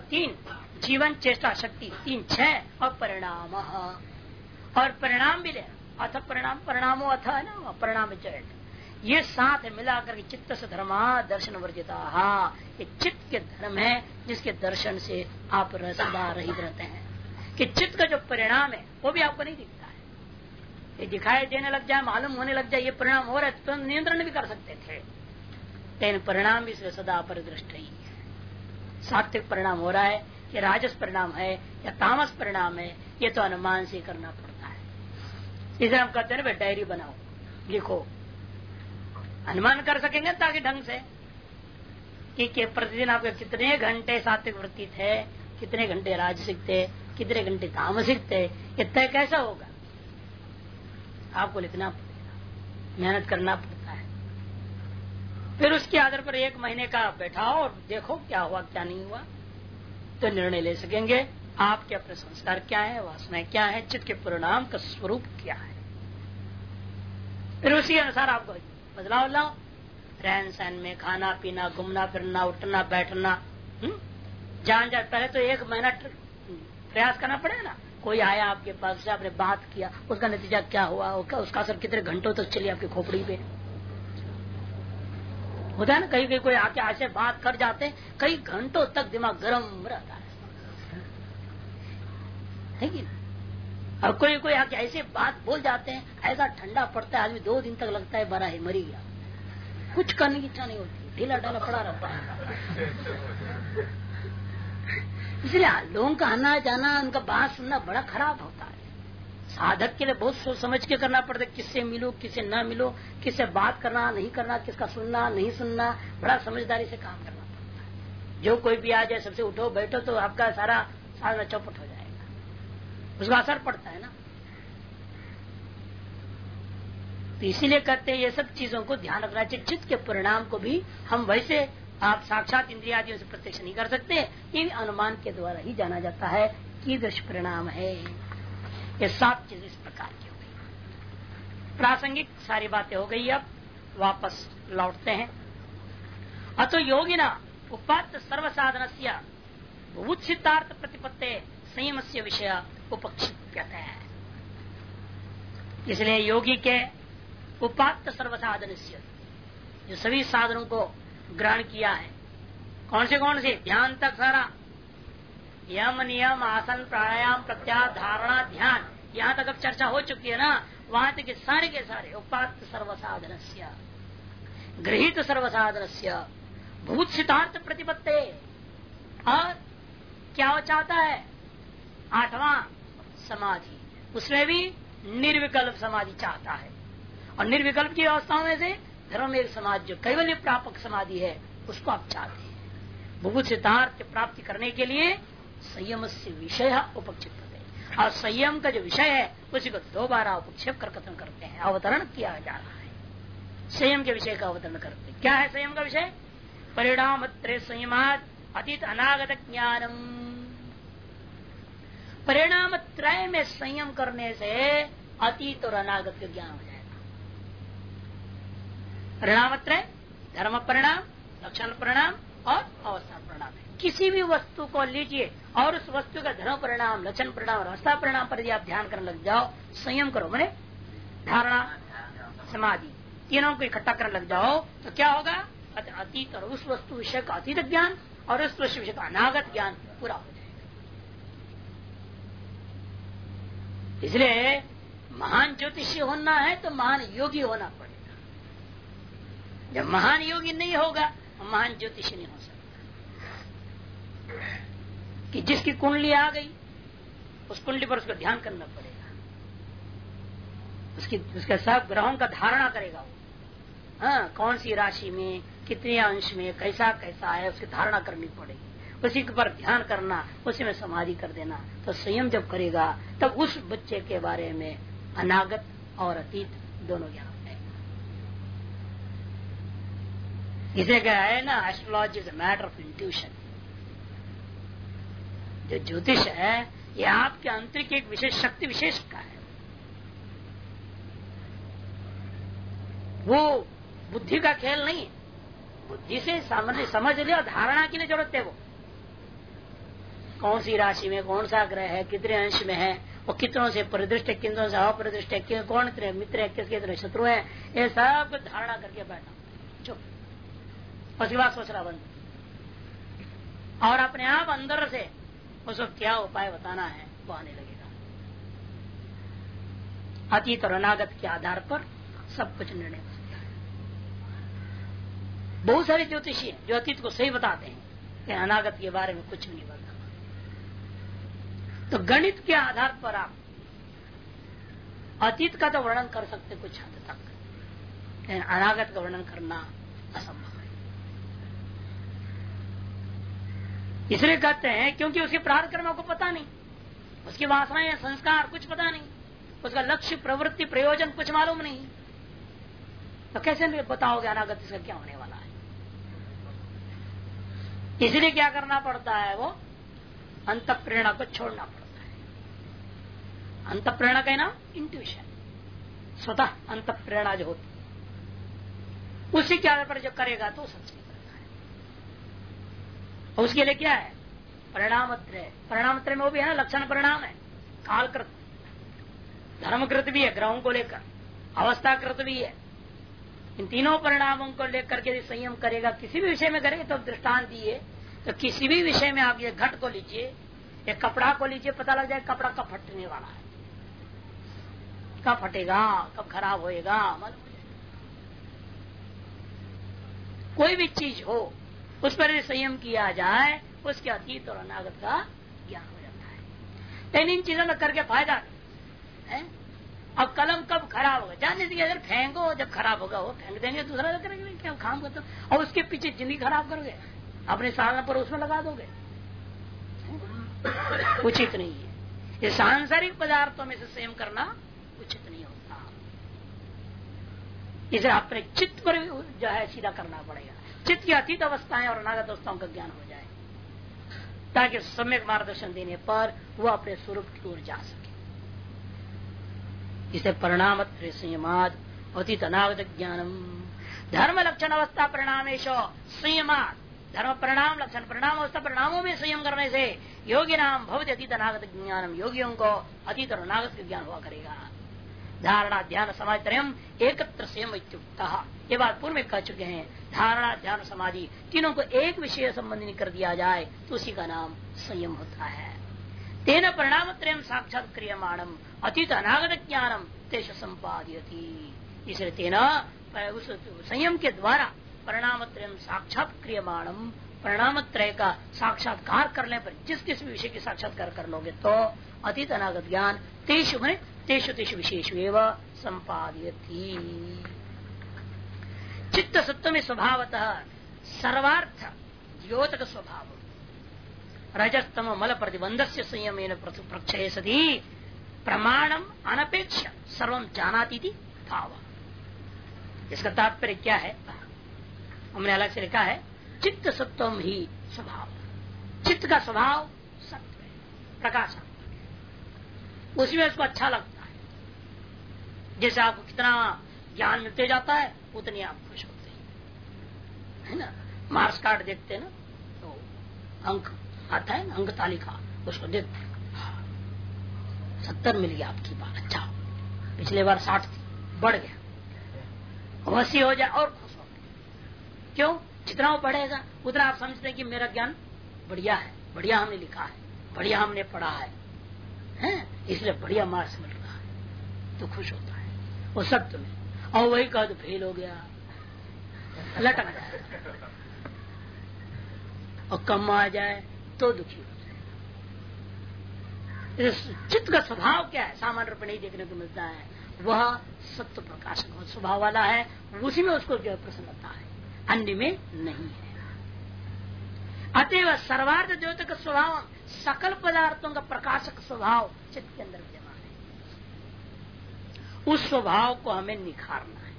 तीन, जीवन, चेष्टा, शक्ति, तीन, छह और परिणाम और परिणाम भी ले, अथ परिणाम, परिणामो अथ है ना, परिणाम जैट ये साथ मिलाकर के चित्त से धर्म दर्शन वर्जिता। ये चित्त के धर्म है, जिसके दर्शन से आप रसदा रहित रहते हैं। कि चित्त का जो परिणाम है, वो भी आपको नहीं दिखता। है ये दिखाई देने लग जाए, मालूम होने लग जाए, ये परिणाम हो रहा है तो नियंत्रण भी कर सकते थे। लेकिन परिणाम भी सदा परिदृष्ट ही है। सात्विक परिणाम हो रहा है, या राजस परिणाम है, या तामस परिणाम है, ये तो अनुमान से करना पड़ता है। इसे हम कहते हैं डायरी बनाओ, लिखो। अनुमान कर सकेंगे ताकि ढंग से। कि प्रतिदिन आपके कितने घंटे सात्विक वृत्ति थे, कितने घंटे राजसिक थे, कितने घंटे तामसिक थे, ये तय कैसा होगा? आपको लिखना पड़ेगा, मेहनत करना पड़ता है। फिर उसके आधार पर एक महीने का बैठाओ और देखो क्या हुआ, क्या नहीं हुआ तो निर्णय ले सकेंगे। आपके अपने संस्कार क्या है, वासनाएँ क्या है, चित्त के परिणाम का स्वरूप क्या है। फिर उसी अनुसार आपको बदलाव लाओ। रहन सहन में खाना, पीना, घूमना, फिरना, उठना, बैठना हम्म? जान जाए पहले तो एक महीना प्रयास करना पड़ेगा ना। कोई आया आपके पास से, आपने बात किया, उसका नतीजा क्या हुआ? उसका असर कितने घंटों तक चली आपकी खोपड़ी पे? होता है ना, कहीं कहीं कोई आके ऐसे बात कर जाते हैं, कई घंटों तक दिमाग गर्म रहता है। है कि और कोई कोई आके ऐसे बात बोल जाते हैं, ऐसा ठंडा पड़ता है, आदमी दो दिन तक लगता है, बड़ा है मरी गया। कुछ करने की इच्छा नहीं होती। ढीला ढाला पड़ा रहता है। इसलिए लोगों का आना जाना, उनका बात सुनना बड़ा खराब होता है। साधक के लिए बहुत सोच समझ के करना पड़ता है, किससे मिलो, किससे न मिलो, किससे बात करना, नहीं करना, किसका सुनना, नहीं सुनना, बड़ा समझदारी से काम करना पड़ता है। जो कोई भी आ जाए, सबसे उठो, बैठो तो आपका सारा साधना चौपट हो जाएगा। उसका असर पड़ता है ना। तो इसीलिए कहते हैं, ये सब चीज़ों को ध्यान रखना चाहिए। चित्त के परिणाम को भी हम वैसे आप साक्षात इंद्रियादियों से प्रत्यक्ष नहीं कर सकते, ये अनुमान के द्वारा ही जाना जाता है कि दुष्परिणाम है। ये सात चीज़ इस प्रकार की हो गई। प्रासंगिक सारी बातें हो गई अब, वापस लौटते हैं। अतो योगिना उपात सर्व साधन से प्रतिपत्ति संयम से विषय उपक्षिप्यत। है इसलिए योगी के उपात सर्व साधन जो सभी साधनों को ग्रहण किया है। कौन से कौन से? ध्यान तक सारा। यम नियम आसन प्राणायाम प्रत्याह धारणा ध्यान। यहाँ तक अब चर्चा हो चुकी है ना? वहाँ तक के सारे के सारे। उपात सर्वसाधन गृहित सर्वसाधन भूत सिद्धार्थ प्रतिपत्ति। और क्या चाहता है? आठवां समाधि। उसमें भी निर्विकल्प समाधि चाहता है। और निर्विकल्प की अवस्थाओं में से धर्म एक समाज जो कैवल्य प्रापक समाधि है, उसको आप चाहते हैं। भूभुत सिद्धार्थ प्राप्ति करने के लिए संयम से विषय उपक्षिप्त और संयम का जो विषय है, उसी को दोबारा उपक्षेप कर कथन करते हैं। अवतरण किया जा रहा है। संयम के विषय का अवतरण करते हैं। क्या है संयम का विषय? परिणाम संयमात अतीत अनागत ज्ञानम। परिणाम त्रय में संयम करने से अतीत और अनागत ज्ञान हो जाएगा परिणाम धर्म परिणाम लक्षण परिणाम और अवस्था परिणाम किसी भी वस्तु को लीजिए और उस वस्तु का धर्म परिणाम लक्षण परिणाम और अवस्था परिणाम पर आप ध्यान करने लग जाओ, संयम करो, मैंने धारणा, समाधि, तीनों को इकट्ठा करने लग जाओ तो क्या होगा? अतीत और उस वस्तु विषय का अतीत ज्ञान और उस वस्तु विषय का अनागत ज्ञान पूरा हो जाएगा। इसलिए महान ज्योतिषी होना है तो महान योगी होना पड़ेगा। जब महान योगी नहीं होगा तो महान ज्योतिषी नहीं हो सकता। कि जिसकी कुंडली आ गई, उस कुंडली पर उसको ध्यान करना पड़ेगा। उसकी, उसके सब ग्रहों का धारणा करेगा वो। हाँ कौन सी राशि में, कितने अंश में, कैसा कैसा है, उसकी धारणा करनी पड़ेगी। उसी के पर ध्यान करना, उसी में समाधि कर देना तो स्वयं जब करेगा, तब उस बच्चे के बारे में अनागत और अतीत दोनों ज्ञान हो इसे क्या है ना astrology is matter of intuition जो ज्योतिष है ये आपके अंतरिक एक विशेष शक्ति विशेष का है वो बुद्धि का खेल नहीं है बुद्धि से समझ लिया धारणा के लिए ज़रूरत है वो कौन सी राशि में कौन सा ग्रह है कितने अंश में है और कितनों से परिदृष्ट है कितनों से अपरिदृष्ट है कौन इतने मित्र है किसके कितने शत्रु है ये सब धारणा करके बैठा चुप उसके बाद सोचना बंद। और अपने आप अंदर से उसको क्या उपाय बताना है, वो आने लगेगा। अतीत और अनागत के आधार पर सब कुछ निर्णय हो सकता है। बहुत सारे ज्योतिषी जो अतीत को सही बताते हैं कि अनागत के बारे में कुछ नहीं बताते तो गणित के आधार पर आप अतीत का तो वर्णन कर सकते कुछ हद तक, लेकिन अनागत का वर्णन करना असंभव है इसलिए कहते हैं, क्योंकि उसके प्रार्थ कर्म को पता नहीं। उसकी वासनाएँ, संस्कार, कुछ पता नहीं। उसका लक्ष्य, प्रवृत्ति, प्रयोजन कुछ मालूम नहीं। तो कैसे बताओगे अनागत इसका क्या होने वाला है? इसलिए क्या करना पड़ता है वो? अंत प्रेरणा को छोड़ना पड़ता है। अंत प्रेरणा का नाम इंट्यूशन स्वतः अंत प्रेरणा जो होती है, उसी के आधार पर जो करेगा तो और उसके लिए क्या है? परिणाम परिणाम में वो भी है ना, लक्षण परिणाम है। कालकृत। धर्मकृत भी है, ग्रहों को लेकर। अवस्थाकृत भी है। इन तीनों परिणामों को लेकर के संयम करेगा, किसी भी विषय में करेगा तो दृष्टांत दिए तो किसी भी विषय में आप ये घट को लीजिए, या कपड़ा को लीजिए, पता लग जाए कपड़ा कब फटने वाला है। कब फटेगा, कब खराब होएगा कोई भी चीज़ हो उस पर संयम किया जाए, उसके अतीत और अनागत का ज्ञान हो जाता है। लेकिन इन चीज़ों में करके फ़ायदा है। अब कलम कब खराब होगा? जानने दीजिए, अगर फेंको, जब खराब होगा, वो फेंक देंगे, दूसरा करेंगे, क्या काम करते और उसके पीछे ज़िंदगी खराब करोगे? अपने साधना पर उसमें लगा दोगे? उचित नहीं है। ये सांसारिक पदार्थों में से संयम करना उचित नहीं होता। इसे अपने चित्त पर जो है, सीधा करना पड़ेगा। चित्त की अतीत अवस्थाएँ और अनागत अवस्थाओं का ज्ञान हो जाए, ताकि सम्यक मार्गदर्शन देने पर वो अपने स्वरूप की ओर जा सके। इसे परिणाम संयमाद अतीत अनागत ज्ञानम। धर्म लक्षण अवस्था परिणामेश संयमाद। धर्म परिणाम लक्षण परिणाम अवस्था परिणामों में संयम करने से योगी नाम भवत अतीत अनागत ज्ञानम। योगियों को अतीत और अनागत ज्ञान हुआ करेगा। धारणा, ध्यान समाधि त्रयम एकत्र संयम ये बात पूर्व में कह चुके हैं। धारणा, ध्यान, समाधि, तीनों को एक विषय संबंधी कर दिया जाए तो उसी का नाम संयम होता है। तेन परिणाम त्रयम साक्षात क्रियमाणम अतीत अनागत ज्ञानम तेज संपादयती। इसलिए तेना उस संयम के द्वारा परिणाम त्रयम साक्षात क्रियमाणम परिणाम त्रय का साक्षात्कार करने पर जिस किस विषय की साक्षात्कार कर लोगे तो अतीत अनागत ज्ञान तेषु में तेषु तेषु विशेष संपादयती। चित्त सत्व में स्वभावतः सर्वार्थ द्योतक स्वभाव रजस्तम मल प्रतिबंध से संयम प्रक्षय सदी प्रमाणम अनपेक्ष सर्व जानाती भाव। इसका तात्पर्य क्या है? हमने अलग से लिखा है, चित्त सत्वम ही स्वभाव। चित्त का स्वभाव सत्व प्रकाश उसमें उसको अच्छा लगता है। जैसे आपको कितना ज्ञान मिलते जाता है उतनी आप खुश होते हैं है ना? मार्क्स कार्ड देखते हैं ना? तो अंक आता है ना? अंक तालिका उसको देखते सत्तर मिल गया आपकी बात। अच्छा पिछले बार साठ बढ़ गया। वसी हो जाए और खुश हो। क्यों? जितना वो पढ़ेगा उतना आप समझते हैं कि मेरा ज्ञान बढ़िया है बढ़िया हमने लिखा है बढ़िया हमने पढ़ा है, हैं? इसलिए बढ़िया मार्क्स मिल रहा है। तो खुश होता है। वो सत्य में और वही कह तो फेल हो गया। लटक जाएगा और कम आ जाए तो दुखी हो जाए। चित्त का स्वभाव क्या है? सामान्य रूप नहीं देखने को मिलता है। वह सत्य प्रकाशक स्वभाव वाला है। उसी में उसको जो प्रसन्नता है। अन्य में नहीं है। अतएव सर्वार्थ द्योतक स्वभाव, सकल पदार्थों का प्रकाशक स्वभाव चित्त के अंदर उस स्वभाव को हमें निखारना है।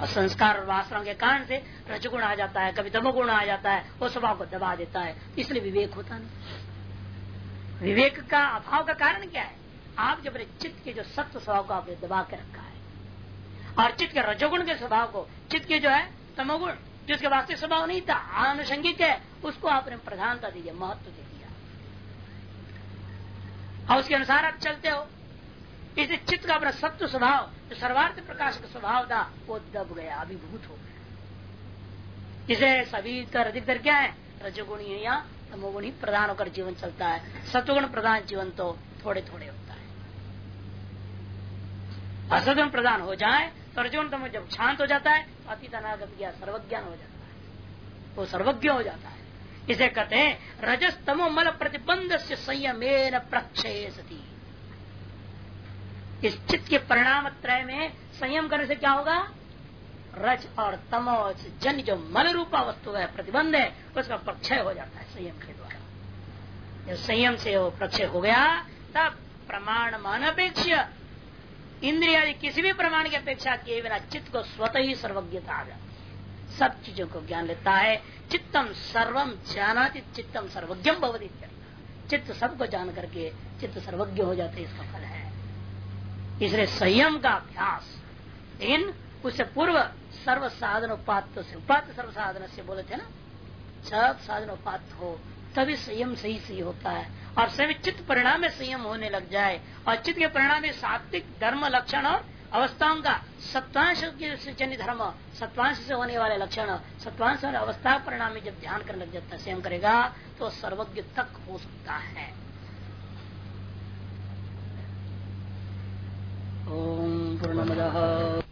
और संस्कार वासनाओं के कारण से रजगुण आ जाता है, कभी तमोगुण आ जाता है, वो स्वभाव को दबा देता है। इसलिए विवेक होता नहीं। विवेक का अभाव का कारण क्या है? आप जब चित्त के जो सत्य स्वभाव को आपने दबा के रखा है, और चित्त के रजोगुण के स्वभाव को, चित्त के जो है तमोगुण जिसके वास्तविक स्वभाव नहीं था, आनुषंगिक है, उसको आपने प्रधानता दी है महत्व दे दिया और उसके अनुसार आप चलते हो। इसे चित्त का अपना सत्य स्वभाव, जो सर्वार्थ प्रकाश का स्वभाव था, वो दब गया, अभिभूत हो गया। इसे सभी कर अधिकतर क्या है? रजोगुणी है या तमोगुणी प्रधान होकर जीवन चलता है। सत्वगुण प्रधान जीवन तो थोड़े थोड़े होता है। असदगुण प्रधान हो जाए तो रजोगुण तमो जब शांत हो जाता है तो अतीत अनागत ज्ञान सर्वज्ञान हो जाता है। वो सर्वज्ञ हो जाता है। इसे कहते हैं रजस तमो मल प्रतिबंध से संयमेन प्रक्षय सती इस चित्त के परिणाम त्रय में संयम करने से क्या होगा? रज और तमो जन जो मल रूपा वस्तु है, प्रतिबंध है, उसका प्रक्षय हो जाता है संयम के द्वारा। जब संयम से वो प्रक्षय हो गया, तब प्रमाण मान अपेक्ष इंद्रिया किसी भी प्रमाण की अपेक्षा किए बिना चित्त को स्वतः ही सर्वज्ञता आ जाती सब चीज़ों को ज्ञान लेता है। चित्तम सर्वम जाना चित्तम सर्वज्ञम भवती। चित्त सबको जान करके चित्त सर्वज्ञ हो जाते इसका फल है। इसलिए संयम का अभ्यास। लेकिन उससे पूर्व सर्व साधन उपात्त से उपात्त सर्व साधन से बोले थे ना सब साधन उपात्त हो, तभी संयम सही सही होता है। और सभी चित्त परिणाम में संयम होने लग जाए। और चित्त के परिणाम में सात्विक धर्म लक्षण और अवस्थाओं का सत्वांश से जन्य धर्म, सत्वांश से होने वाले लक्षण, सत्वांश और अवस्था परिणाम में जब ध्यान करने लग जाता है, स्वयं करेगा तो सर्वज्ञ तक हो सकता है। ओम पूर्णमदः।